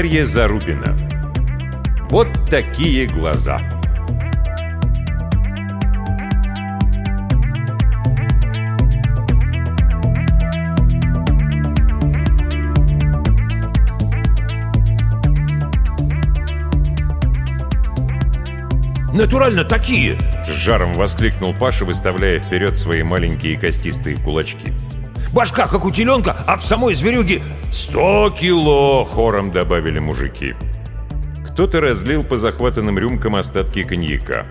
Дарья Зарубина. Вот такие глаза. Натурально такие! С жаром воскликнул Паша, выставляя вперед свои маленькие костистые кулачки. Башка, как у теленка, в самой зверюги... «Сто кило!» — хором добавили мужики. Кто-то разлил по захватанным рюмкам остатки коньяка.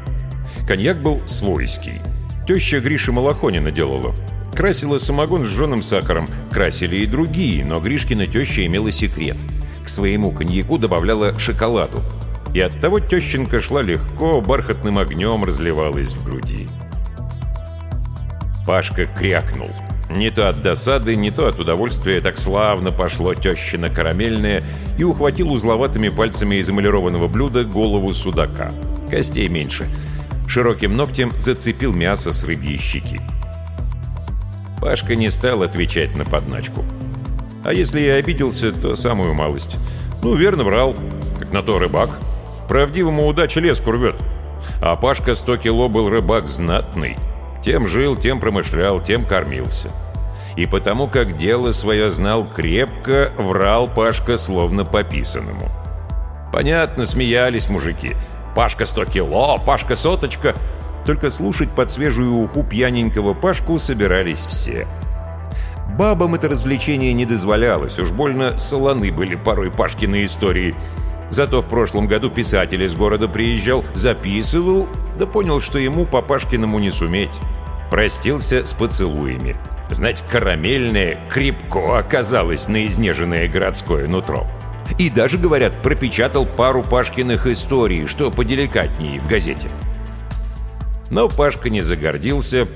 Коньяк был свойский. Теща Гриша Малахонина делала. Красила самогон с жженым сахаром. Красили и другие, но Гришкина теща имела секрет. К своему коньяку добавляла шоколаду. И оттого тещенка шла легко, бархатным огнем разливалась в груди. Пашка крякнул. Не то от досады, не то от удовольствия так славно пошло тещина карамельное и ухватил узловатыми пальцами из эмалированного блюда голову судака. Костей меньше. Широким ногтем зацепил мясо с рыбьей щеки. Пашка не стал отвечать на подначку. А если я обиделся, то самую малость. Ну, верно врал, как на то рыбак. Правдивому удача леску рвет. А Пашка 100 кило был рыбак знатный. Тем жил, тем промышлял, тем кормился. И потому как дело свое знал крепко, врал Пашка словно пописанному. Понятно, смеялись мужики. Пашка сто кило, Пашка соточка. Только слушать под свежую уху пьяненького Пашку собирались все. Бабам это развлечение не дозволялось, уж больно солоны были порой Пашкины истории. Зато в прошлом году писатель из города приезжал, записывал, да понял, что ему по Пашкиному не суметь. Простился с поцелуями. Знать, карамельное крепко оказалось на изнеженное городское нутро. И даже, говорят, пропечатал пару Пашкиных историй, что поделикатнее в газете. Но Пашка не загордился.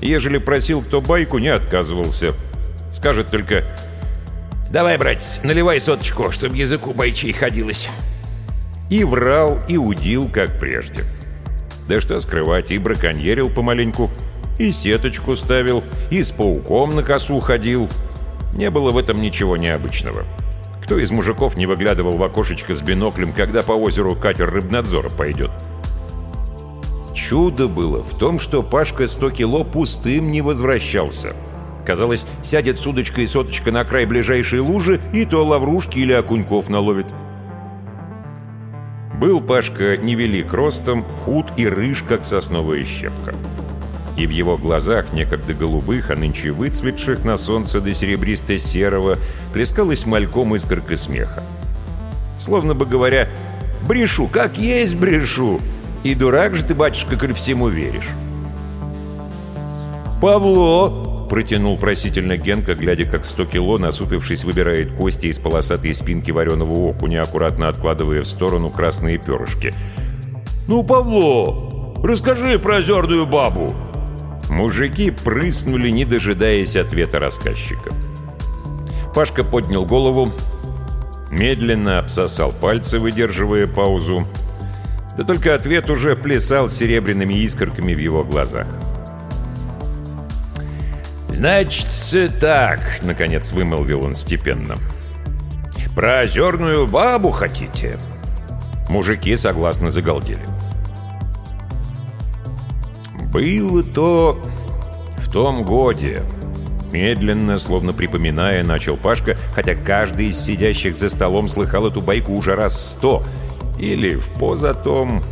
Ежели просил кто байку, не отказывался. Скажет только «Давай, братец, наливай соточку, чтобы языку бойчей ходилось». И врал, и удил, как прежде. Да что скрывать, и браконьерил помаленьку, и сеточку ставил, и с пауком на косу ходил. Не было в этом ничего необычного. Кто из мужиков не выглядывал в окошечко с биноклем, когда по озеру катер рыбнадзора пойдет? Чудо было в том, что Пашка 100 кило пустым не возвращался. Казалось, сядет с удочкой и соточка на край ближайшей лужи, и то лаврушки или окуньков наловит. Был Пашка невелик ростом, худ и рыж, как сосновая щепка и в его глазах, некогда голубых, а нынче выцветших на солнце до серебристо-серого, плескалась мальком искорка смеха. Словно бы говоря «Брешу, как есть брешу!» И дурак же ты, батюшка, коль всему веришь. «Павло!» — протянул просительно Генка, глядя, как сто кило, насупившись, выбирает кости из полосатой спинки вареного окуня, аккуратно откладывая в сторону красные перышки. «Ну, Павло, расскажи про озерную бабу!» Мужики прыснули, не дожидаясь ответа рассказчика. Пашка поднял голову, медленно обсосал пальцы, выдерживая паузу. Да только ответ уже плясал серебряными искорками в его глазах. «Значит, так», — наконец вымолвил он степенно. «Про озерную бабу хотите?» Мужики согласно загалдели. Было то в том годе. Медленно, словно припоминая, начал Пашка, хотя каждый из сидящих за столом слыхал эту байку уже раз сто. Или в позатом.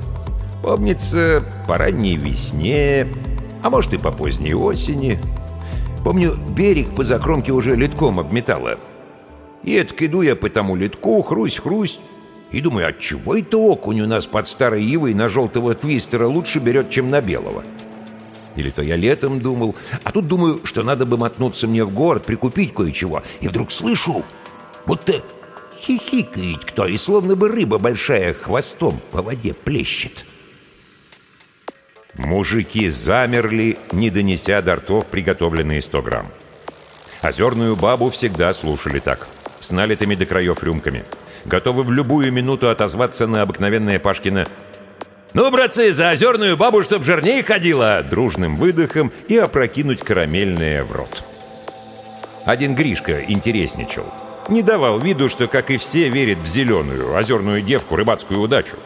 Помнится, по ранней весне, а может и по поздней осени. Помню, берег по закромке уже литком обметало. И это иду я по тому литку, хрусь-хрусь, и думаю, отчего это окунь у нас под старой ивой на желтого твистера лучше берет, чем на белого? Или то я летом думал. А тут думаю, что надо бы мотнуться мне в город, прикупить кое-чего. И вдруг слышу, будто хихикает кто, и словно бы рыба большая хвостом по воде плещет. Мужики замерли, не донеся до ртов приготовленные 100 грамм. Озерную бабу всегда слушали так, с налитыми до краев рюмками. Готовы в любую минуту отозваться на обыкновенное Пашкино «Ну, братцы, за озерную бабу, чтоб жирней ходила!» Дружным выдохом и опрокинуть карамельное в рот. Один Гришка интересничал. не давал виду, что, как и все, верит в зеленую, озерную девку, рыбацкую удачу.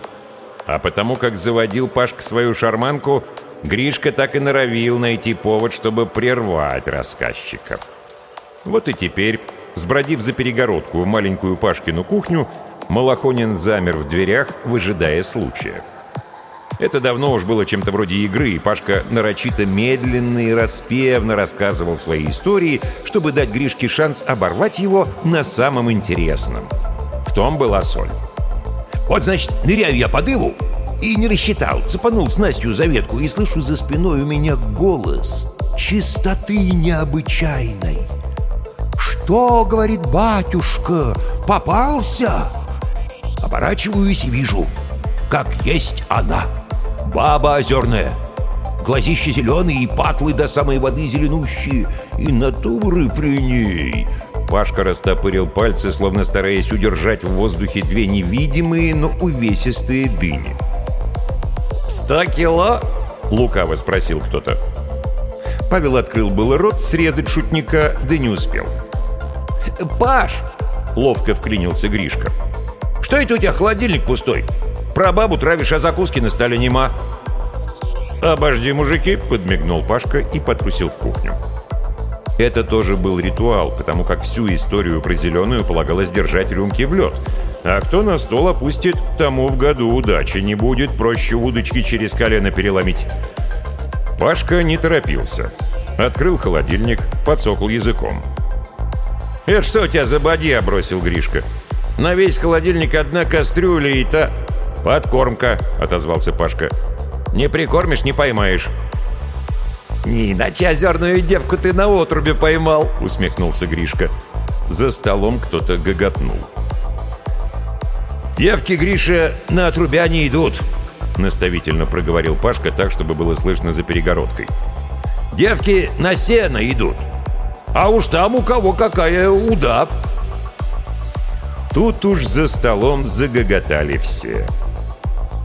А потому как заводил Пашка свою шарманку, Гришка так и норовил найти повод, чтобы прервать рассказчика. Вот и теперь, сбродив за перегородку в маленькую Пашкину кухню, Малахонин замер в дверях, выжидая случая. Это давно уж было чем-то вроде игры, и Пашка нарочито медленно и распевно рассказывал свои истории, чтобы дать Гришке шанс оборвать его на самом интересном. В том была соль. «Вот, значит, ныряю я под Иву и не рассчитал. Цепанул с Настью за ветку, и слышу за спиной у меня голос чистоты необычайной. «Что, — говорит батюшка, — попался?» Оборачиваюсь и вижу, как есть она — Баба озерная. Глазища зеленые и патлы до самой воды зеленущие. И натуры при ней. Пашка растопырил пальцы, словно стараясь удержать в воздухе две невидимые, но увесистые дыни. «Сто кило?» — лукаво спросил кто-то. Павел открыл был рот срезать шутника, да не успел. «Паш!» — ловко вклинился Гришка. «Что это у тебя холодильник пустой? Про бабу травишь, а закуски на столе нема». «Обожди, мужики!» — подмигнул Пашка и потрусил в кухню. Это тоже был ритуал, потому как всю историю про зеленую полагалось держать рюмки в лед. А кто на стол опустит, тому в году удачи не будет, проще удочки через колено переломить. Пашка не торопился. Открыл холодильник, подсокал языком. «Это что у тебя за бадья?» — бросил Гришка. «На весь холодильник одна кастрюля и та...» «Подкормка», — отозвался Пашка. «Не прикормишь, не поймаешь». «Не иначе озерную девку ты на отрубе поймал», — усмехнулся Гришка. За столом кто-то гоготнул. «Девки, Гриша, на отрубя не идут», — наставительно проговорил Пашка так, чтобы было слышно за перегородкой. «Девки на сено идут. А уж там у кого какая уда». Тут уж за столом загоготали все.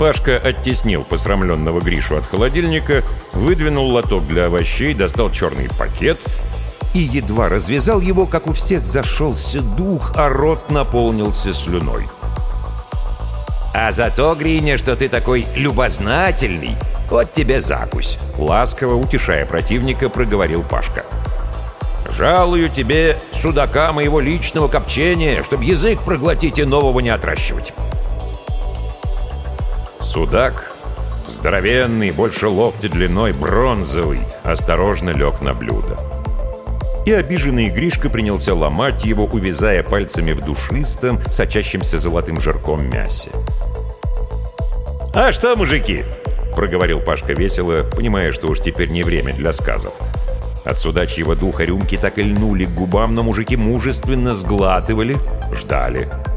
Пашка оттеснил посрамленного Гришу от холодильника, выдвинул лоток для овощей, достал черный пакет и едва развязал его, как у всех зашелся дух, а рот наполнился слюной. «А зато, Гриня, что ты такой любознательный, вот тебе закусь!» Ласково, утешая противника, проговорил Пашка. «Жалую тебе судака моего личного копчения, чтобы язык проглотить и нового не отращивать!» Судак, здоровенный, больше локти длиной, бронзовый, осторожно лег на блюдо. И обиженный Гришка принялся ломать его, увязая пальцами в душистом, сочащемся золотым жирком мясе. «А что, мужики?» — проговорил Пашка весело, понимая, что уж теперь не время для сказов. От судачьего духа рюмки так и льнули к губам, но мужики мужественно сглатывали, ждали —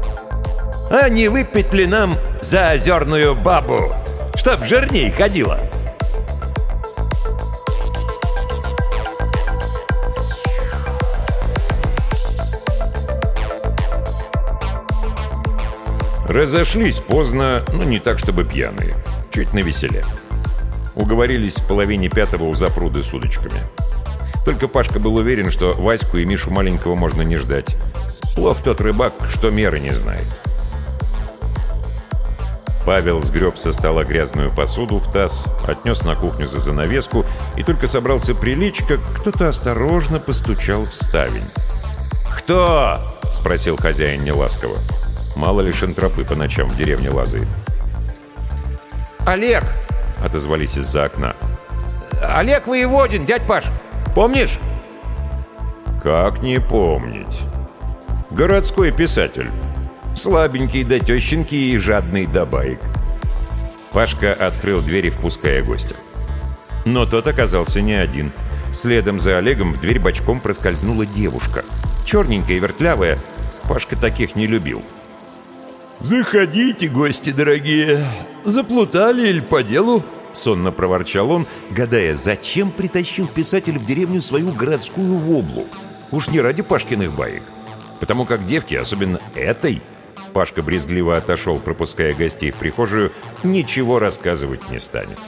а не выпить ли нам за озерную бабу, чтоб жирней ходила?» Разошлись поздно, но не так, чтобы пьяные. Чуть навеселе. Уговорились в половине пятого у запруды с удочками. Только Пашка был уверен, что Ваську и Мишу маленького можно не ждать. Плох тот рыбак, что меры не знает. Павел сгреб со стола грязную посуду в таз, отнес на кухню за занавеску и только собрался прилечь, как кто-то осторожно постучал в ставень. «Кто?» — спросил хозяин неласково. Мало ли шантропы по ночам в деревне лазает. «Олег!» — отозвались из-за окна. «Олег Воеводин, дядь Паш! Помнишь?» «Как не помнить? Городской писатель». Слабенький да тещенький и жадный до баек. Пашка открыл двери, впуская гостя. Но тот оказался не один. Следом за Олегом в дверь бочком проскользнула девушка. Черненькая и вертлявая. Пашка таких не любил. «Заходите, гости дорогие. Заплутали или по делу?» Сонно проворчал он, гадая, зачем притащил писатель в деревню свою городскую воблу. Уж не ради Пашкиных баек. Потому как девки, особенно этой, Пашка брезгливо отошел, пропуская гостей в прихожую, ничего рассказывать не станет.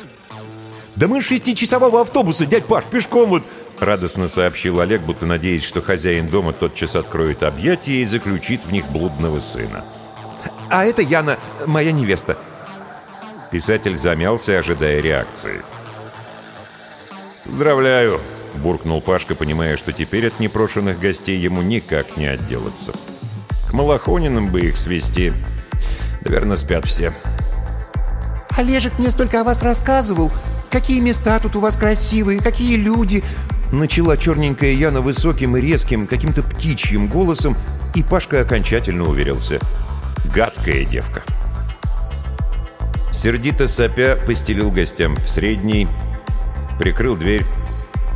Да мы шестичасового автобуса, дядь Паш, пешком вот...» Радостно сообщил Олег, будто надеясь, что хозяин дома тотчас откроет объятия и заключит в них блудного сына. «А это Яна, моя невеста». Писатель замялся, ожидая реакции. «Поздравляю!» — буркнул Пашка, понимая, что теперь от непрошенных гостей ему никак не отделаться. «К Малахониным бы их свести. Наверное, спят все». «Олежек мне столько о вас рассказывал. Какие места тут у вас красивые, какие люди!» Начала черненькая Яна высоким и резким, каким-то птичьим голосом, и Пашка окончательно уверился. Гадкая девка. Сердито сопя постелил гостям в средний, прикрыл дверь,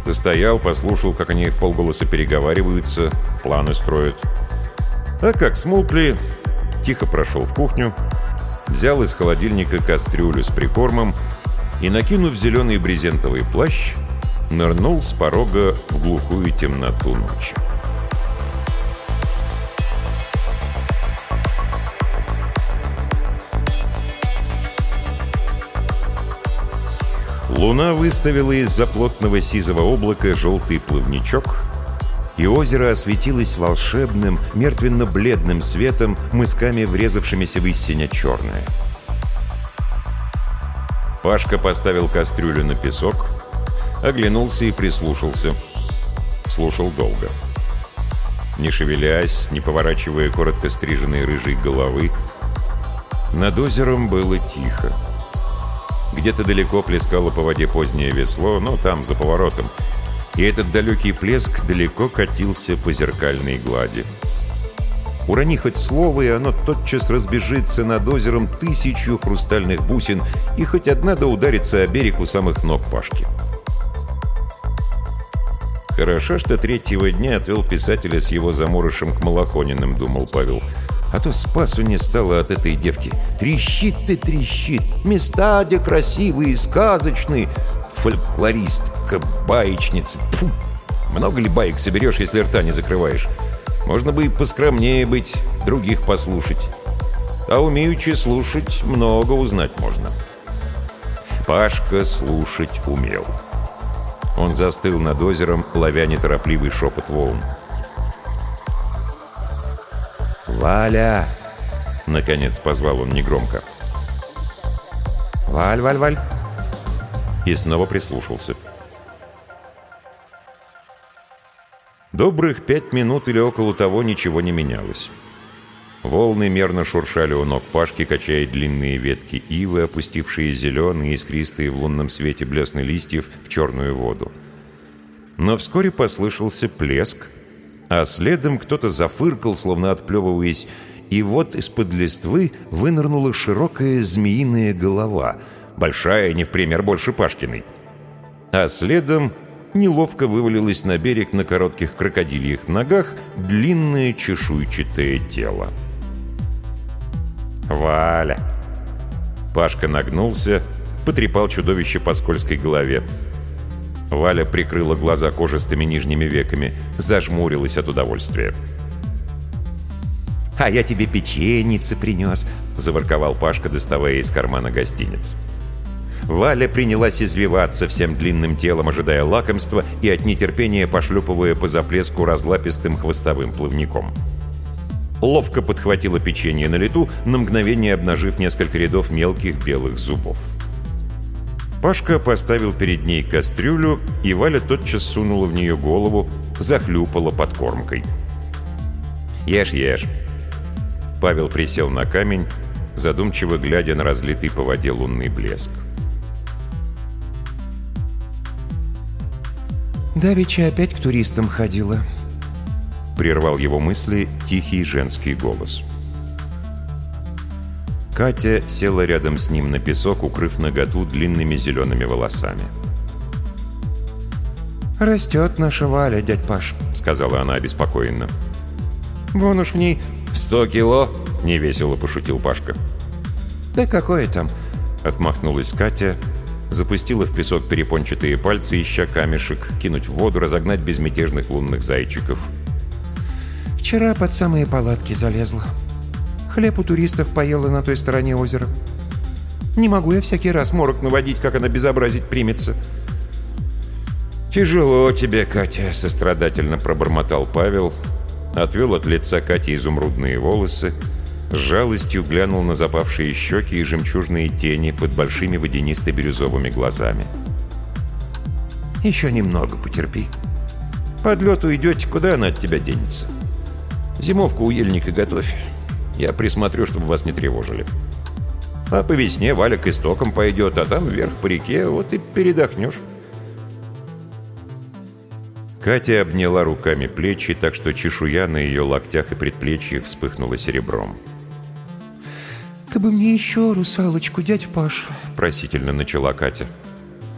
постоял, послушал, как они в полголоса переговариваются, планы строят. А как смолкли, тихо прошел в кухню, взял из холодильника кастрюлю с прикормом и, накинув зеленый брезентовый плащ, нырнул с порога в глухую темноту ночи. Луна выставила из-за плотного сизого облака желтый плавничок, и озеро осветилось волшебным, мертвенно-бледным светом, мысками врезавшимися в истине черное. Пашка поставил кастрюлю на песок, оглянулся и прислушался. Слушал долго. Не шевелясь, не поворачивая коротко стриженной рыжей головы, над озером было тихо. Где-то далеко плескало по воде позднее весло, но там, за поворотом. И этот далекий плеск далеко катился по зеркальной глади. Урони хоть слово, и оно тотчас разбежится над озером тысячу хрустальных бусин, и хоть одна да ударится о берег у самых ног Пашки. Хорошо, что третьего дня отвел писателя с его заморышем к Малахониным, думал Павел. А то спасу не стало от этой девки. Трещит ты, трещит. Места, где красивые, сказочные. Фольклористка, баечница. Фу. Много ли баек соберешь, если рта не закрываешь? Можно бы и поскромнее быть, других послушать. А умеючи слушать, много узнать можно. Пашка слушать умел. Он застыл над озером, ловя неторопливый шепот волн. «Валя!» — наконец позвал он негромко. «Валь, Валь, Валь!» И снова прислушался. Добрых пять минут или около того ничего не менялось. Волны мерно шуршали у ног Пашки, качая длинные ветки ивы, опустившие зеленые, искристые в лунном свете блесны листьев в черную воду. Но вскоре послышался плеск, а следом кто-то зафыркал, словно отплевываясь, и вот из-под листвы вынырнула широкая змеиная голова, большая, не в пример больше Пашкиной. А следом неловко вывалилось на берег на коротких крокодильях ногах длинное чешуйчатое тело. «Валя!» Пашка нагнулся, потрепал чудовище по скользкой голове. Валя прикрыла глаза кожистыми нижними веками, зажмурилась от удовольствия. «А я тебе печеницы принес», — заворковал Пашка, доставая из кармана гостиниц. Валя принялась извиваться всем длинным телом, ожидая лакомства и от нетерпения пошлепывая по заплеску разлапистым хвостовым плавником. Ловко подхватила печенье на лету, на мгновение обнажив несколько рядов мелких белых зубов. Пашка поставил перед ней кастрюлю, и Валя тотчас сунула в нее голову, захлюпала подкормкой. «Ешь, ешь!» Павел присел на камень, задумчиво глядя на разлитый по воде лунный блеск. «Давича опять к туристам ходила», — прервал его мысли тихий женский голос. Катя села рядом с ним на песок, укрыв наготу длинными зелеными волосами. «Растет наша Валя, дядь Паш», — сказала она обеспокоенно. «Вон уж в ней сто кило», — невесело пошутил Пашка. «Да какое там?» — отмахнулась Катя, запустила в песок перепончатые пальцы, ища камешек, кинуть в воду, разогнать безмятежных лунных зайчиков. «Вчера под самые палатки залезла. Хлеб у туристов поела на той стороне озера». Не могу я всякий раз морок наводить, как она безобразить примется». «Тяжело тебе, Катя», — сострадательно пробормотал Павел, отвел от лица Кати изумрудные волосы, с жалостью глянул на запавшие щеки и жемчужные тени под большими водянисто-бирюзовыми глазами. «Еще немного потерпи. Под лед уйдете, куда она от тебя денется? Зимовку у ельника готовь. Я присмотрю, чтобы вас не тревожили. А по весне Валя к истокам пойдет, а там вверх по реке, вот и передохнешь». Катя обняла руками плечи, так что чешуя на ее локтях и предплечьях вспыхнула серебром. «Как бы мне еще русалочку, дядь Паш», — просительно начала Катя.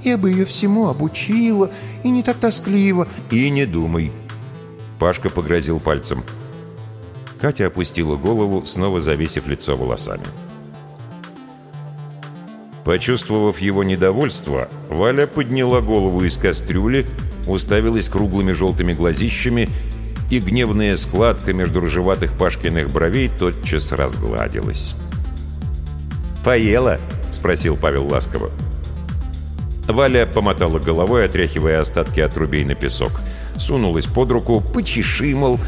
«Я бы ее всему обучила, и не так тоскливо, и не думай». Пашка погрозил пальцем. Катя опустила голову, снова завесив лицо волосами. Почувствовав его недовольство, Валя подняла голову из кастрюли, уставилась круглыми желтыми глазищами, и гневная складка между рыжеватых Пашкиных бровей тотчас разгладилась. «Поела?» — спросил Павел ласково. Валя помотала головой, отряхивая остатки отрубей на песок. Сунулась под руку, почеши, мол.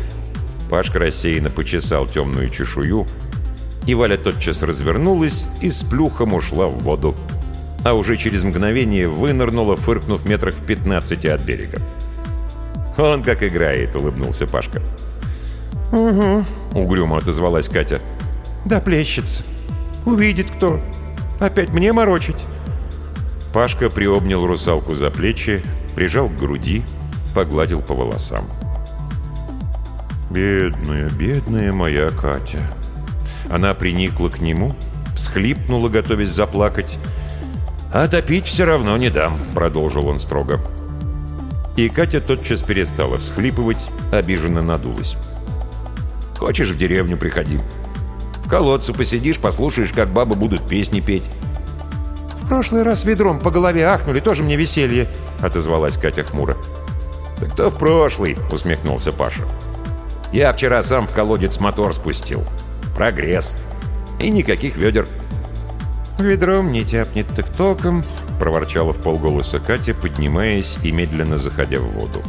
Пашка рассеянно почесал темную чешую, и Валя тотчас развернулась и с плюхом ушла в воду а уже через мгновение вынырнула, фыркнув метрах в 15 от берега. «Он как играет», — улыбнулся Пашка. «Угу», — угрюмо отозвалась Катя. «Да плещется. Увидит кто. Опять мне морочить». Пашка приобнял русалку за плечи, прижал к груди, погладил по волосам. «Бедная, бедная моя Катя». Она приникла к нему, всхлипнула, готовясь заплакать, «А топить все равно не дам», — продолжил он строго. И Катя тотчас перестала всхлипывать, обиженно надулась. «Хочешь, в деревню приходи. В колодце посидишь, послушаешь, как бабы будут песни петь». «В прошлый раз ведром по голове ахнули, тоже мне веселье», — отозвалась Катя хмуро. «Так кто в прошлый?» — усмехнулся Паша. «Я вчера сам в колодец мотор спустил. Прогресс. И никаких ведер». «Ведром не тяпнет, так током», — проворчала в полголоса Катя, поднимаясь и медленно заходя в воду.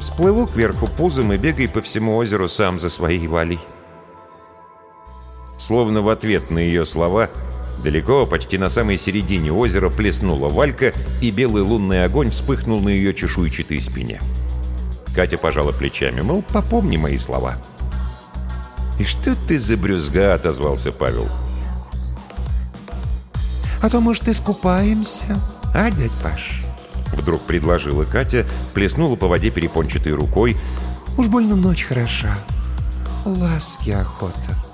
«Всплыву кверху пузом и бегай по всему озеру сам за своей валей». Словно в ответ на ее слова, далеко, почти на самой середине озера, плеснула Валька, и белый лунный огонь вспыхнул на ее чешуйчатой спине. Катя пожала плечами, мол, попомни мои слова. «И что ты за брюзга?» — отозвался Павел. А то, может, искупаемся, а, дядь Паш?» Вдруг предложила Катя, плеснула по воде перепончатой рукой. «Уж больно ночь хороша. Ласки охота».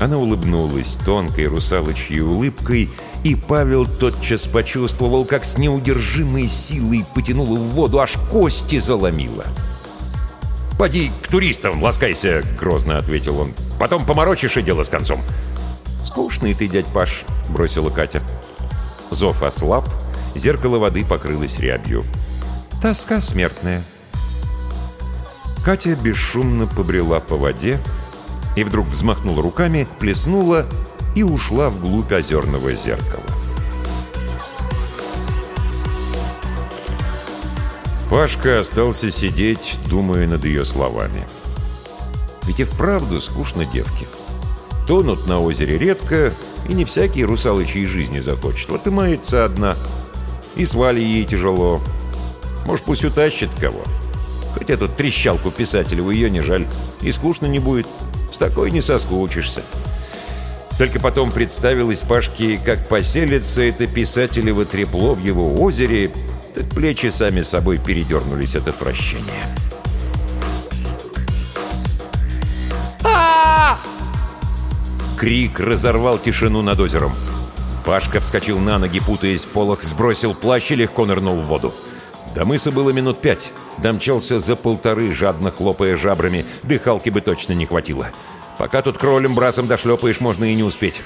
Она улыбнулась тонкой русалочьей улыбкой, и Павел тотчас почувствовал, как с неудержимой силой потянуло в воду, аж кости заломило. «Поди к туристам, ласкайся!» — грозно ответил он. «Потом поморочишь и дело с концом». «Скучный ты, дядь Паш», — бросила Катя. Зов ослаб, зеркало воды покрылось рябью. «Тоска смертная». Катя бесшумно побрела по воде и вдруг взмахнула руками, плеснула и ушла вглубь озерного зеркала. Пашка остался сидеть, думая над ее словами. Ведь и вправду скучно девке. Тонут на озере редко, и не всякий русалычьей жизни захочет. Вот и мается одна. И свали ей тяжело. Может, пусть утащит кого. Хоть эту трещалку писателеву ее не жаль. И скучно не будет. С такой не соскучишься. Только потом представилось Пашке, как поселится это писателево трепло в его озере, так плечи сами собой передернулись от отвращения. Крик разорвал тишину над озером. Пашка вскочил на ноги, путаясь в полах, сбросил плащ и легко нырнул в воду. До мыса было минут пять. Домчался за полторы, жадно хлопая жабрами. Дыхалки бы точно не хватило. Пока тут кролем брасом дошлепаешь, можно и не успеть.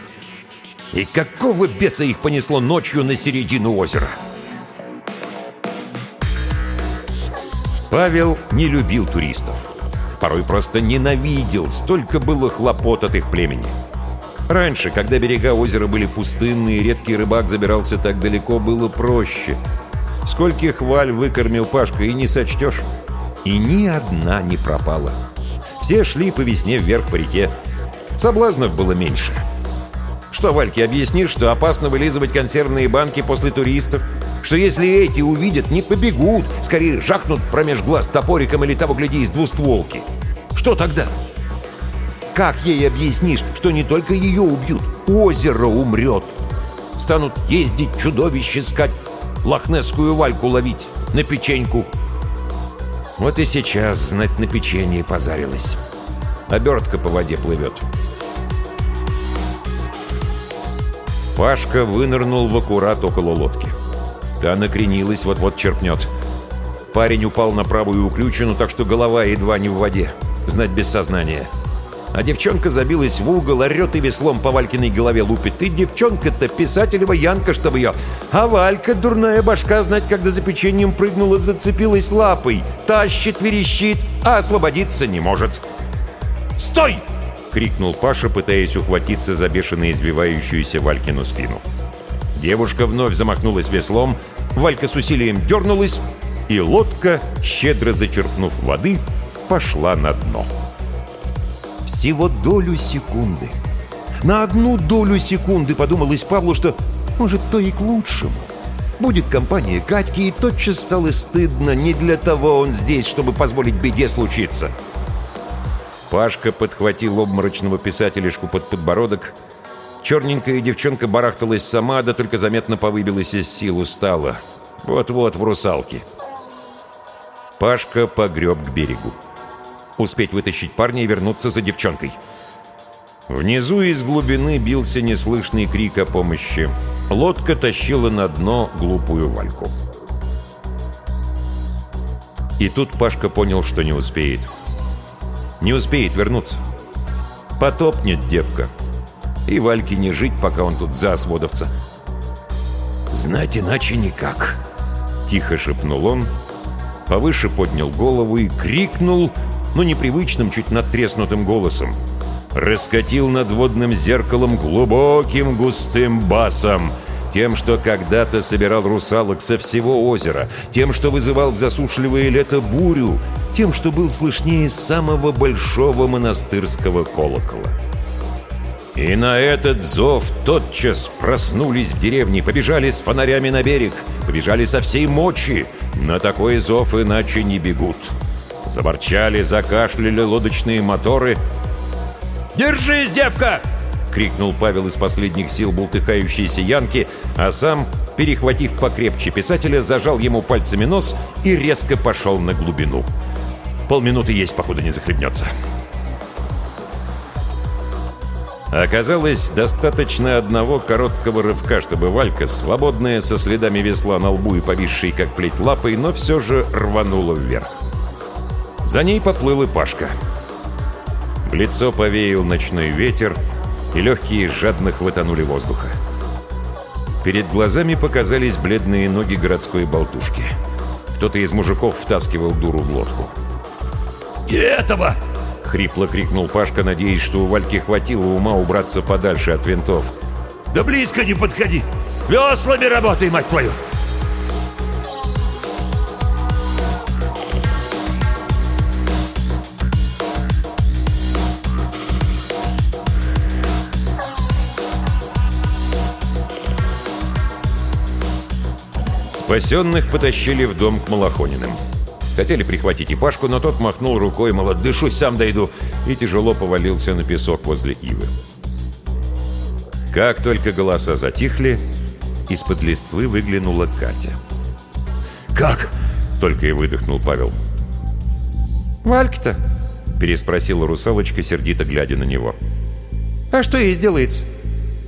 И какого беса их понесло ночью на середину озера? Павел не любил туристов. Порой просто ненавидел, столько было хлопот от их племени. Раньше, когда берега озера были пустынные, редкий рыбак забирался так далеко, было проще. Скольких валь выкормил Пашка, и не сочтешь. И ни одна не пропала. Все шли по весне вверх по реке. Соблазнов было меньше. Что, Вальке, объяснишь, что опасно вылизывать консервные банки после туристов? Что если эти увидят, не побегут, скорее жахнут промеж глаз топориком или того, гляди, из двустволки? Что тогда? Как ей объяснишь, что не только ее убьют, озеро умрет? Станут ездить, чудовищ искать, лохнесскую вальку ловить, на печеньку. Вот и сейчас, знать, на печенье позарилась. Обертка по воде плывет. Пашка вынырнул в аккурат около лодки. Та накренилась, вот-вот черпнет. Парень упал на правую уключину, так что голова едва не в воде. Знать без сознания. А девчонка забилась в угол, орет и веслом по Валькиной голове лупит. И девчонка-то писателева Янка, чтобы ее. А Валька, дурная башка, знать, когда за печеньем прыгнула, зацепилась лапой. Тащит, верещит, а освободиться не может. «Стой!» — крикнул Паша, пытаясь ухватиться за бешено извивающуюся Валькину спину. Девушка вновь замахнулась веслом, Валька с усилием дернулась, и лодка, щедро зачерпнув воды, пошла на дно. Всего долю секунды. На одну долю секунды подумалось Павлу, что, может, то и к лучшему. Будет компания Катьки, и тотчас стало стыдно. Не для того он здесь, чтобы позволить беде случиться. Пашка подхватил обморочного писателишку под подбородок. Черненькая девчонка барахталась сама, да только заметно повыбилась из сил, устала. Вот-вот в русалке. Пашка погреб к берегу. Успеть вытащить парня и вернуться за девчонкой. Внизу из глубины бился неслышный крик о помощи. Лодка тащила на дно глупую Вальку. И тут Пашка понял, что не успеет. Не успеет вернуться. Потопнет девка. И Вальке не жить, пока он тут за сводовца. «Знать иначе никак», — тихо шепнул он, повыше поднял голову и крикнул, но непривычным, чуть надтреснутым голосом. Раскатил над водным зеркалом глубоким густым басом — тем, что когда-то собирал русалок со всего озера, тем, что вызывал в засушливое лето бурю, тем, что был слышнее самого большого монастырского колокола. И на этот зов тотчас проснулись в деревне, побежали с фонарями на берег, побежали со всей мочи. На такой зов иначе не бегут. Заворчали, закашляли лодочные моторы. «Держись, девка!» — крикнул Павел из последних сил бултыхающейся Янки, а сам, перехватив покрепче писателя, зажал ему пальцами нос и резко пошел на глубину. Полминуты есть, походу, не захлебнется. Оказалось, достаточно одного короткого рывка, чтобы Валька, свободная со следами весла на лбу и повисшей как плеть лапой, но все же рванула вверх. За ней поплыл и Пашка. В лицо повеял ночной ветер, и легкие жадно хватанули воздуха. Перед глазами показались бледные ноги городской болтушки. Кто-то из мужиков втаскивал дуру в лодку. «И этого!» — хрипло крикнул Пашка, надеясь, что у Вальки хватило ума убраться подальше от винтов. «Да близко не подходи! Веслами работай, мать твою!» Спасенных потащили в дом к Малахониным. Хотели прихватить и Пашку, но тот махнул рукой, мол, отдышусь, сам дойду, и тяжело повалился на песок возле ивы. Как только голоса затихли, из-под листвы выглянула Катя. «Как?» — только и выдохнул Павел. «Валька-то?» — переспросила русалочка, сердито глядя на него. «А что ей сделается?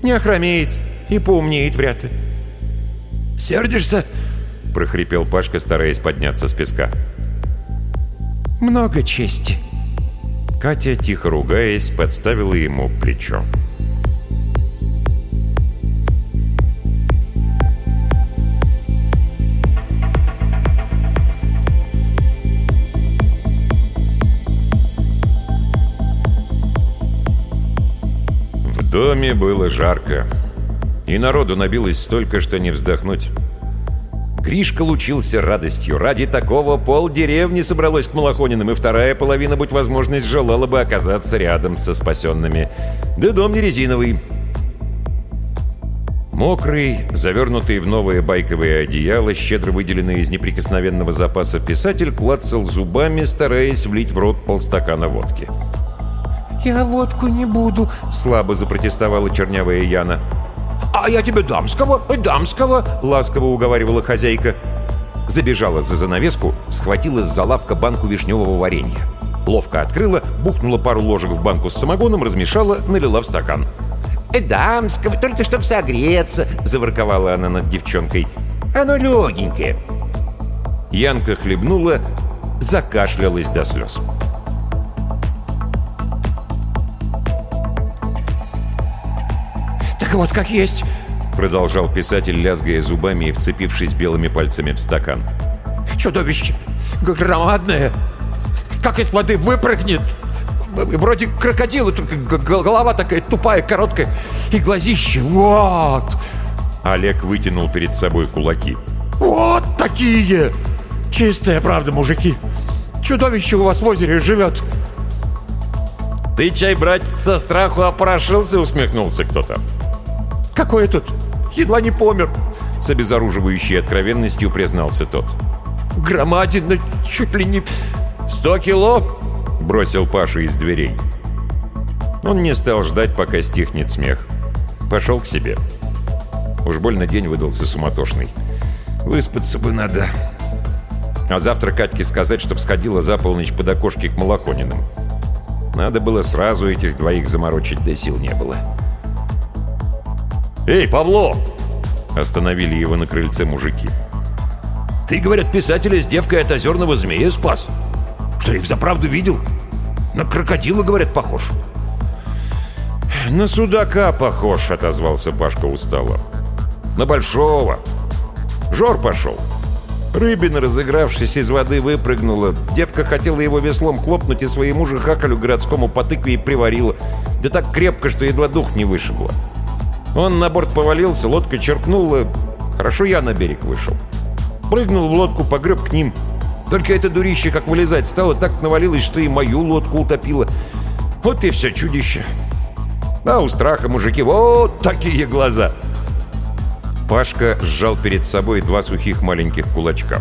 Не охромеет и поумнеет вряд ли». «Сердишься?» — прохрипел Пашка, стараясь подняться с песка. «Много чести». Катя, тихо ругаясь, подставила ему плечо. доме было жарко. И народу набилось столько, что не вздохнуть. Гришка лучился радостью. Ради такого пол деревни собралось к Малахониным, и вторая половина, будь возможность, желала бы оказаться рядом со спасенными. Да дом не резиновый. Мокрый, завернутый в новое байковое одеяло, щедро выделенное из неприкосновенного запаса, писатель клацал зубами, стараясь влить в рот полстакана водки. «Я водку не буду», — слабо запротестовала чернявая Яна. «А я тебе дамского, дамского!» — ласково уговаривала хозяйка. Забежала за занавеску, схватила с лавка банку вишневого варенья. Ловко открыла, бухнула пару ложек в банку с самогоном, размешала, налила в стакан. «Дамского, только чтоб согреться!» — заворковала она над девчонкой. «Оно легенькое!» Янка хлебнула, закашлялась до слез. Вот, как есть!» — продолжал писатель, лязгая зубами и вцепившись белыми пальцами в стакан. «Чудовище! Громадное! Как из воды выпрыгнет! Вроде крокодила, только голова такая тупая, короткая, и глазище, вот!» Олег вытянул перед собой кулаки. «Вот такие! Чистая правда, мужики! Чудовище у вас в озере живет!» «Ты чай, братец, со страху опорошился?» — усмехнулся кто-то. «Какой тут? Едва не помер!» С обезоруживающей откровенностью признался тот. «Громадина, чуть ли не сто кило!» Бросил Паша из дверей. Он не стал ждать, пока стихнет смех. Пошел к себе. Уж больно день выдался суматошный. Выспаться бы надо. А завтра Катьке сказать, чтоб сходила за полночь под окошки к Малахониным. Надо было сразу этих двоих заморочить, да сил не было. «Эй, Павло!» Остановили его на крыльце мужики. «Ты, говорят, писателя с девкой от озерного змея спас. Что, их заправду видел? На крокодила, говорят, похож». «На судака похож», — отозвался Пашка устало. «На большого. Жор пошел. Рыбина, разыгравшись из воды, выпрыгнула. Девка хотела его веслом хлопнуть и своему же хакалю городскому по тыкве и приварила. Да так крепко, что едва дух не вышибло. Он на борт повалился, лодка черпнула. Хорошо я на берег вышел. Прыгнул в лодку, погреб к ним. Только это дурище, как вылезать стало, так навалилось, что и мою лодку утопило. Вот и все чудище. А у страха мужики вот такие глаза. Пашка сжал перед собой два сухих маленьких кулачка.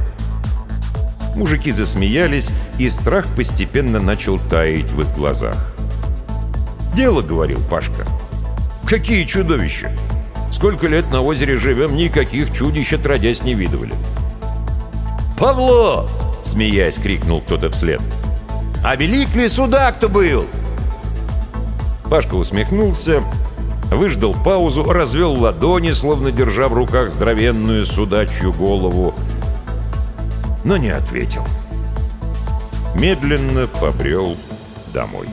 Мужики засмеялись, и страх постепенно начал таять в их глазах. «Дело», — говорил Пашка. «Какие чудовища! Сколько лет на озере живем, никаких чудищ отродясь не видывали». «Павло!» — смеясь, крикнул кто-то вслед. «А велик ли судак-то был?» Пашка усмехнулся, выждал паузу, развел ладони, словно держа в руках здоровенную судачью голову, но не ответил. Медленно побрел домой.